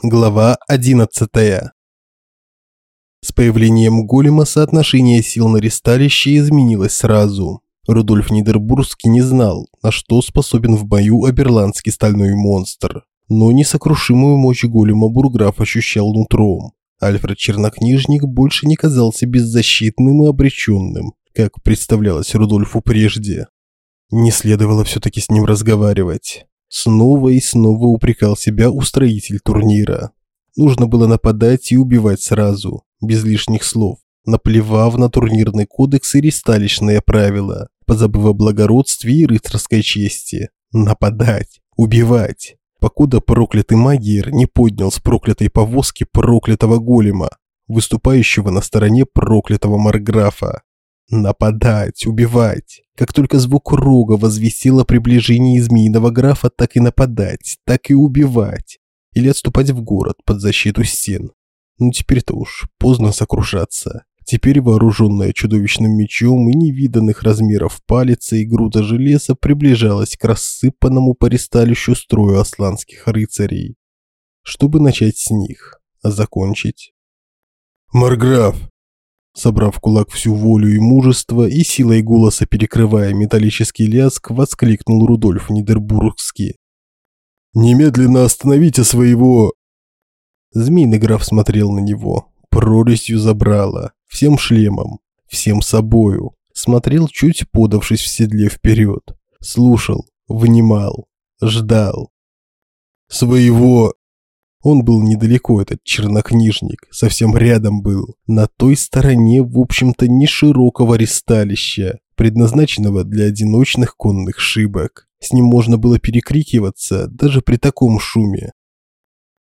Глава 11. С появлением голема соотношение сил на ресталище изменилось сразу. Рудольф Нидербургский не знал, на что способен в бою оберландский стальной монстр. Но несокрушимую мощь голема Бурграф ощущал нутром. Альфред Чернокнижник больше не казался беззащитным и обреченным, как представлялось Рудольфу прежде. Не следовало все-таки с ним разговаривать. Снова и снова упрекал себя устроитель турнира. Нужно было нападать и убивать сразу, без лишних слов, наплевав на турнирный кодекс и ресталищные правила, позабыв о благородстве и рыцарской чести. Нападать, убивать. Покуда проклятый магиер не поднял с проклятой повозки проклятого голема, выступающего на стороне проклятого Марграфа. Нападать, убивать. Как только звук рога возвестил о приближении змеиного графа, так и нападать, так и убивать. Или отступать в город под защиту стен. Ну теперь-то уж поздно сокрушаться. Теперь вооруженная чудовищным мечом и невиданных размеров палица и груда железа приближалась к рассыпанному по строю асланских рыцарей. Чтобы начать с них, а закончить... «Марграф!» Собрав в кулак всю волю и мужество и силой голоса перекрывая металлический лязг, воскликнул Рудольф Нидербургский. «Немедленно остановите своего...» Змейный граф смотрел на него, прорезью забрало, всем шлемом, всем собою, смотрел, чуть подавшись в седле вперед, слушал, внимал, ждал. «Своего...» Он был недалеко, этот чернокнижник, совсем рядом был, на той стороне, в общем-то, не широкого ресталища, предназначенного для одиночных конных шибок. С ним можно было перекрикиваться даже при таком шуме.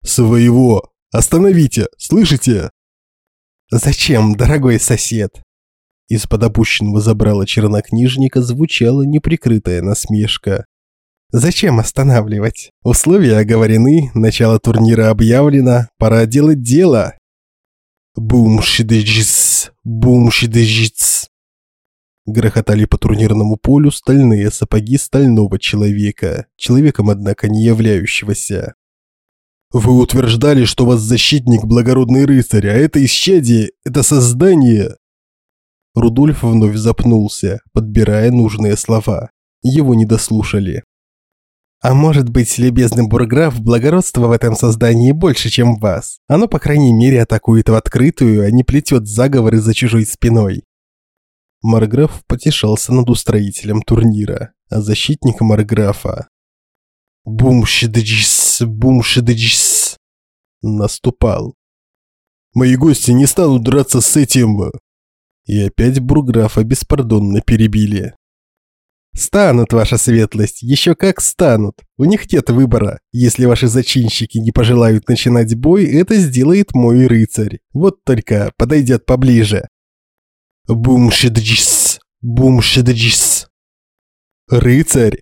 «Своего! Остановите! Слышите?» «Зачем, дорогой сосед?» Из-под опущенного забрала чернокнижника звучала неприкрытая насмешка. Зачем останавливать? Условия оговорены, начало турнира объявлено, пора делать дело. Бум-шидыджис, бум-шидыджис. Грохотали по турнирному полю стальные сапоги стального человека, человеком, однако, не являющегося. Вы утверждали, что вас защитник благородный рыцарь, а это исчадие, это создание. Рудольф вновь запнулся, подбирая нужные слова. Его не дослушали. А может быть, любезный бурграф, благородство в этом создании больше, чем вас. Оно, по крайней мере, атакует в открытую, а не плетет заговоры за чужой спиной. Марграф потешался над устроителем турнира, а защитник Марграфа. Бум-шидыджис, бум-шидыджис. Наступал. Мои гости не станут драться с этим. И опять Бурграфа беспардонно перебили. Станут, ваша светлость, еще как станут. У них нет выбора. Если ваши зачинщики не пожелают начинать бой, это сделает мой рыцарь. Вот только подойдет поближе. Бум-шиджис. Рыцарь!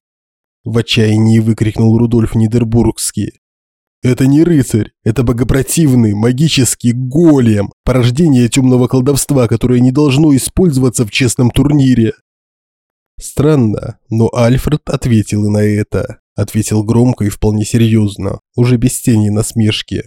В отчаянии выкрикнул Рудольф Нидербургский. Это не рыцарь, это богопротивный, магический голем, порождение темного колдовства, которое не должно использоваться в честном турнире. Странно, но Альфред ответил и на это. Ответил громко и вполне серьезно, уже без тени насмешки.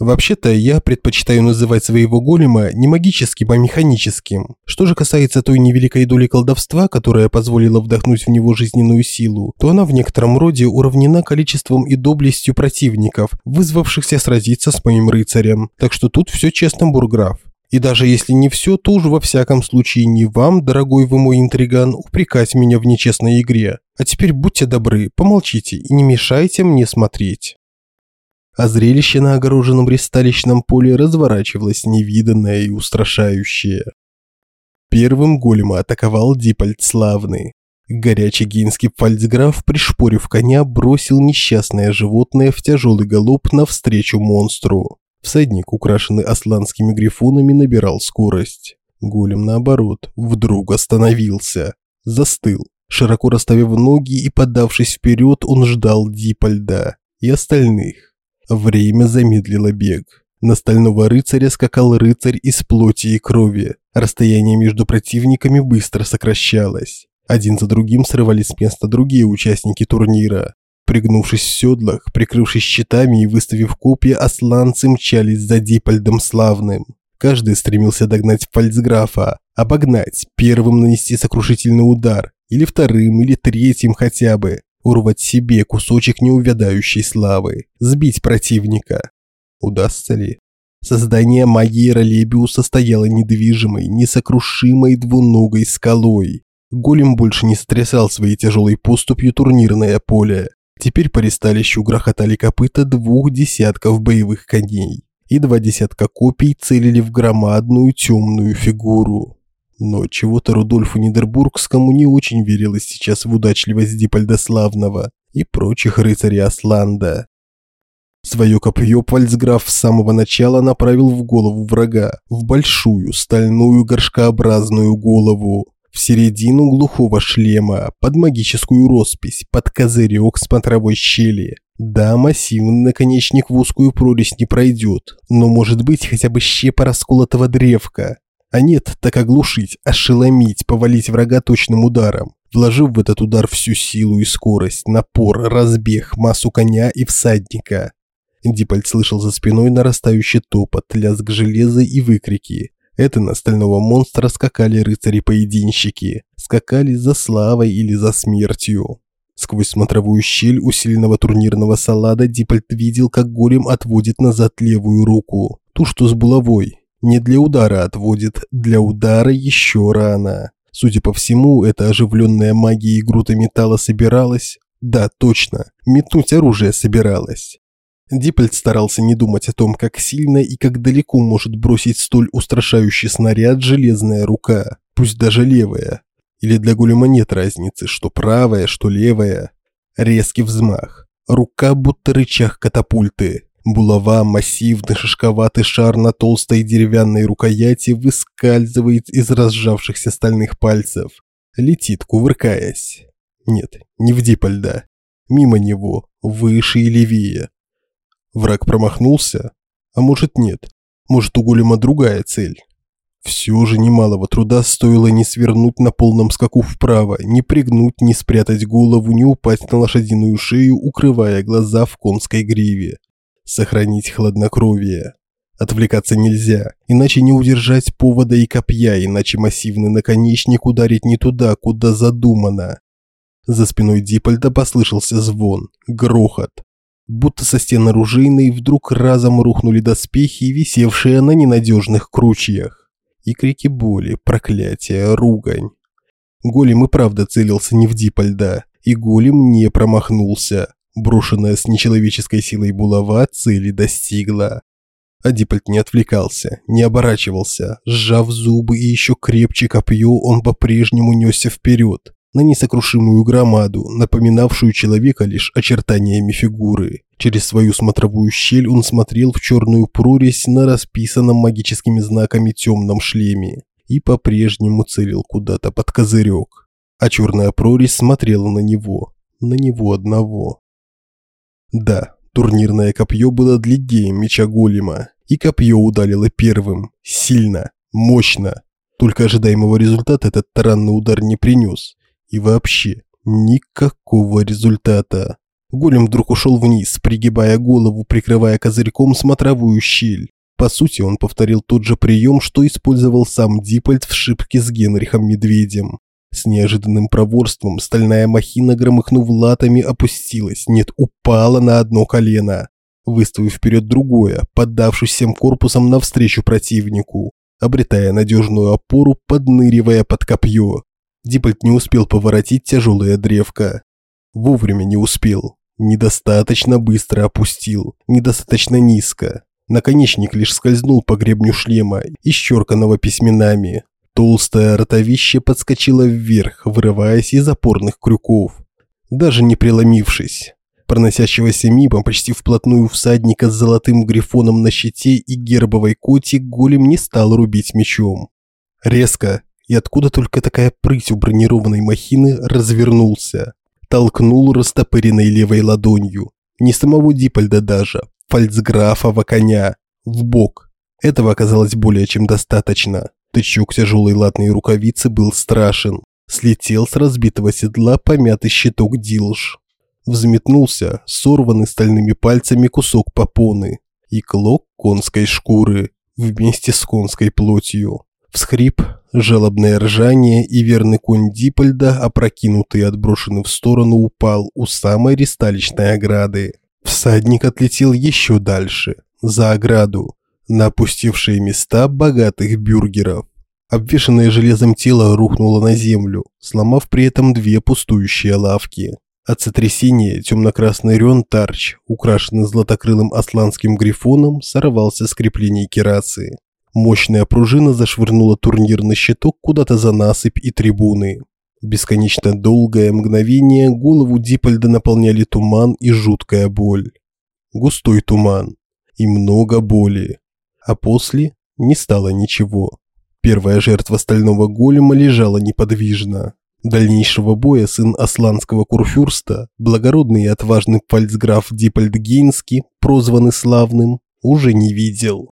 Вообще-то я предпочитаю называть своего голема не магическим, а механическим. Что же касается той невеликой доли колдовства, которая позволила вдохнуть в него жизненную силу, то она в некотором роде уравнена количеством и доблестью противников, вызвавшихся сразиться с моим рыцарем. Так что тут все честно, бурграф. И даже если не все, то уж во всяком случае не вам, дорогой вы мой интриган, упрекать меня в нечестной игре. А теперь будьте добры, помолчите и не мешайте мне смотреть. А зрелище на огороженном ресталищном поле разворачивалось невиданное и устрашающее. Первым голема атаковал Дипольд Славный. Горячий гейнский фальцграф, пришпорив коня, бросил несчастное животное в тяжелый галоп навстречу монстру. Всадник, украшенный асланскими грифонами, набирал скорость. Голем, наоборот, вдруг остановился. Застыл. Широко расставив ноги и подавшись вперед, он ждал Дипольда и остальных. Время замедлило бег. На стального рыцаря скакал рыцарь из плоти и крови. Расстояние между противниками быстро сокращалось. Один за другим срывались с места другие участники турнира. Пригнувшись в седлах, прикрывшись щитами и выставив копья, осланцы мчались за Дипольдом Славным. Каждый стремился догнать фальцграфа, обогнать, первым нанести сокрушительный удар, или вторым, или третьим хотя бы, урвать себе кусочек неувядающей славы, сбить противника. Удастся ли? Создание магии Ролебиуса стояло недвижимой, несокрушимой двуногой скалой. Голем больше не сотрясал своей тяжелой поступью турнирное поле. Теперь по ристалищу грохотали копыта двух десятков боевых коней, и два десятка копий целили в громадную темную фигуру. Но чего-то Рудольфу Нидербургскому не очень верилось сейчас в удачливость Дипольда Славного и прочих рыцарей Асланда. Свое копье Пальцграф с самого начала направил в голову врага, в большую, стальную горшкообразную голову, в середину глухого шлема, под магическую роспись, под козырек смотровой щели. Да, массивный наконечник в узкую прорезь не пройдет, но может быть хотя бы щепа расколотого древка. А нет, так оглушить, ошеломить, повалить врага точным ударом, вложив в этот удар всю силу и скорость, напор, разбег, массу коня и всадника. Дипольд слышал за спиной нарастающий топот, лязг железа и выкрики. Это на стального монстра скакали рыцари-поединщики, скакали за славой или за смертью. Сквозь смотровую щель усиленного турнирного салада Дипольд видел, как голем отводит назад левую руку, ту, что с булавой, не для удара отводит, для удара еще рано. Судя по всему, эта оживленная магия грута металла собиралась. Да, точно, метнуть оружие собиралась. Диппельт старался не думать о том, как сильно и как далеко может бросить столь устрашающий снаряд железная рука, пусть даже левая. Или для голема нет разницы, что правая, что левая. Резкий взмах. Рука будто рычаг катапульты. Булава, массивный шишковатый шар на толстой деревянной рукояти выскальзывает из разжавшихся стальных пальцев. Летит, кувыркаясь. Нет, не в Дипольда. Мимо него, выше и левее. Враг промахнулся? А может нет. Может у голема другая цель. Все же немалого труда стоило не свернуть на полном скаку вправо, не пригнуть, не спрятать голову, не упасть на лошадиную шею, укрывая глаза в конской гриве сохранить хладнокровие. Отвлекаться нельзя, иначе не удержать повода и копья, иначе массивный наконечник ударить не туда, куда задумано. За спиной Дипольда послышался звон, грохот. Будто со стен оружейной вдруг разом рухнули доспехи, висевшие на ненадежных кручьях. И крики боли, проклятия, ругань. Голем и правда целился не в Дипольда, и голем не промахнулся. Брошенная с нечеловеческой силой булава цели достигла. Адипольт не отвлекался, не оборачивался. Сжав зубы и еще крепче копье, он по-прежнему несся вперед, на несокрушимую громаду, напоминавшую человека лишь очертаниями фигуры. Через свою смотровую щель он смотрел в черную прорезь на расписанном магическими знаками темном шлеме и по-прежнему целил куда-то под козырек. А черная прорезь смотрела на него, на него одного. Да, турнирное копье было длиннее меча голема, и копье ударило первым, сильно, мощно. Только ожидаемого результата этот таранный удар не принес. И вообще, никакого результата. Голем вдруг ушел вниз, пригибая голову, прикрывая козырьком смотровую щель. По сути, он повторил тот же прием, что использовал сам Диппольд в шибке с Генрихом Медведем. С неожиданным проворством стальная махина, громыхнув латами, опустилась, нет, упала на одно колено, выставив вперед другое, поддавшись всем корпусом навстречу противнику, обретая надежную опору, подныривая под копье. Диппольт не успел поворотить тяжелое древко. Вовремя не успел. Недостаточно быстро опустил, недостаточно низко. Наконечник лишь скользнул по гребню шлема, исчерканного письменами, Толстое ротовище подскочило вверх, вырываясь из опорных крюков. Даже не преломившись. Проносящегося мимо почти вплотную всадника с золотым грифоном на щите и гербовой коти голем не стал рубить мечом. Резко, и откуда только такая прыть у бронированной махины, развернулся. Толкнул растопыренной левой ладонью. Не самого Дипольда даже, фальцграфова коня. В бок. Этого оказалось более чем достаточно. Тычок тяжелой латной рукавицы был страшен. Слетел с разбитого седла помятый щиток Дилж. Взметнулся сорванный стальными пальцами кусок попоны и клок конской шкуры вместе с конской плотью. Всхрип, жалобное ржание и верный конь Дипольда, опрокинутый и отброшенный в сторону, упал у самой ристалищной ограды. Всадник отлетел еще дальше, за ограду, на опустевшие места богатых бюргеров. Обвешанное железом тело рухнуло на землю, сломав при этом две пустующие лавки. От сотрясения темно-красный рен тарч, украшенный златокрылым асланским грифоном, сорвался с креплений керасы. Мощная пружина зашвырнула турнирный щиток куда-то за насыпь и трибуны. Бесконечно долгое мгновение голову Дипольда наполняли туман и жуткая боль. Густой туман и много боли. А после не стало ничего. Первая жертва стального голема лежала неподвижно. Дальнейшего боя сын асланского курфюрста, благородный и отважный фальцграф Дипольд Гейнский, прозванный славным, уже не видел.